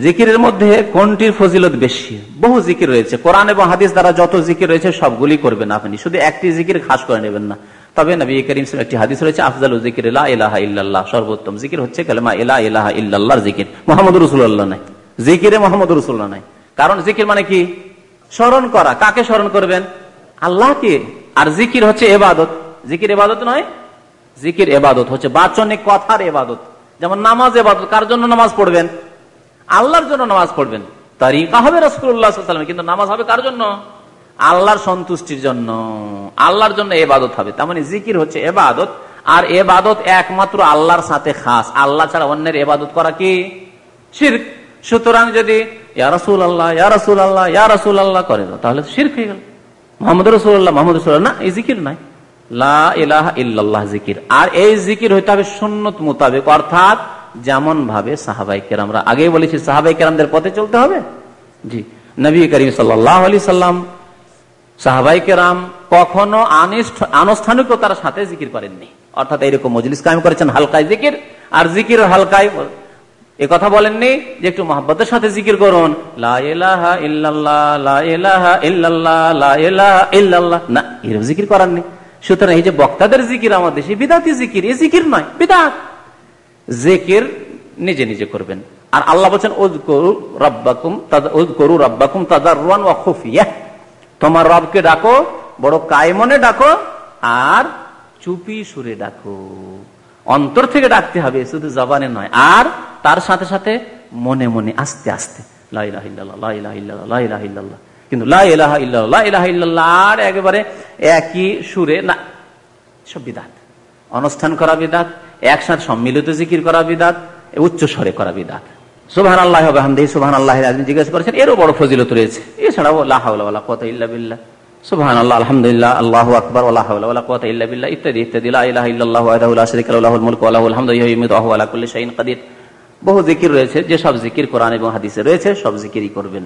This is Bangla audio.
জিকিরের মধ্যে কোনটির ফজিলত বেশি? বহু জিকির রয়েছে। কোরআন এবং হাদিস দ্বারা যত জিকির রয়েছে, সবগুলি করবেন আপনি। শুধু একটি জিকির খাস করে নেবেন না। তবে নবী করিম একটি হাদিস রয়েছে, আফজাল জিকির ইলাহা ইল্লাল্লাহ। সর্বোত্তম জিকির হচ্ছে কালেমা ইলা ইলাহা ইল্লাল্লাহর জিকির। মোহাম্মদ রসুল্লাহ নাই। জিকিরে মোহাম্মদ রসুল্লাহ নাই। কারণ জিকির মানে কি? স্মরণ করা। কাকে স্মরণ করবেন? আল্লাহকে। আর জিকির হচ্ছে এবাদত। জিকির এবাদত নয়, জিকির এবাদত হচ্ছে বাচনিক কথার এবাদত। যেমন নামাজ এবাদত। কার জন্য নামাজ পড়বেন? আল্লাহর জন্য নামাজ পড়বেন। তারিকা হবে রসকুল্লাহ কিন্তু নামাজ হবে কার জন্য? আল্লাহর সন্তুষ্টির জন্য। আল্লাহর জন্য এবাদত হবে। তার মানে জিকির হচ্ছে এবাদত, আর এবাদত একমাত্র আল্লাহর সাথে খাস। আল্লাহ ছাড়া অন্যের এবাদত করা কি? শির সুতরাং যদি ইয়ারসুল আল্লাহ ইয়ারসুল আল্লাহ ইয়ারসুল আল্লাহ করে তাহলে শির হয়ে গেল। মোহাম্মদ রসুল্লাহ মোহাম্মদ রসুল্লাহ না, এই জিকির নাই। লা ইলাহা ইল্লাল্লাহ জিকির। আর এই জিকির হইতে হবে সুন্নত মোতাবেক, অর্থাৎ যেমন ভাবে সাহাবাই কেরামরা আগেই বলেছি, সাহাবাই কেরামদের পথে চলতে হবে। জি। নবী করিম সাল্লাহ আলি সাল্লাম, সাহাবাই কেরাম কখনো আনুষ্ঠানিকতার সাথে জিকির করেননি। অর্থাৎ এইরকম মজলিস কায়েম করেছেন, হালকায় জিকির, আর জিকির হালকায় এ কথা বলেননি যে একটু মহাব্বতের সাথে জিকির করুন। এরকম জিকির করাননি। সুতরাং এই যে বক্তাদের জিকির, আমাদের দেশে বিদাতি জিকির, এ জিকির নয়, বিদাত। জেকের নিজে নিজে করবেন। আর আল্লাহ বলছেন ওদ করু রব্বাকুম ওদ করু রব্বাকুম তাদার রুয়ান ওয়া খুফিয়া। তোমার রবকে ডাকো, বড় কায়মনে ডাকো, আর চুপি সুরে ডাকো। অন্তর থেকে ডাকতে হবে, শুধু জবানে নয়, আর তার সাথে সাথে মনে মনে, আস্তে আস্তে কিন্তু আর একেবারে একই সুরে, না, সব বিদাত। অনুষ্ঠান করা বিদাত একসাথে সম্মিলিত জিকির করা বিদাত, উচ্চ স্বরে করা বিদাত। সুবাহ আল্লাহ হবে হামদি সুবাহ আল্লাহ জিজ্ঞেস করেছেন, এরও বড় ফজিলত রয়েছে। এছাড়াও আল্লাহ কত ইল্লা বিল্লাহ। সুবহান আল্লাহ আলহামদুলিল্লাহ, আল্লাহ আকবর আল্লাহ কত ইল্লা বিল্লাহ, ইত্যাদি ইত্যাদি। ইলাহ ইল্লাহ আলাহুল মুলক আল্লাহুল হামদু ইউমিতু আলা কুল্লি শাইইন কাদির। বহু জিকির রয়েছে, যে সব জিকির কোরআন এবং হাদিসে রয়েছে, সব জিকিরই করবেন।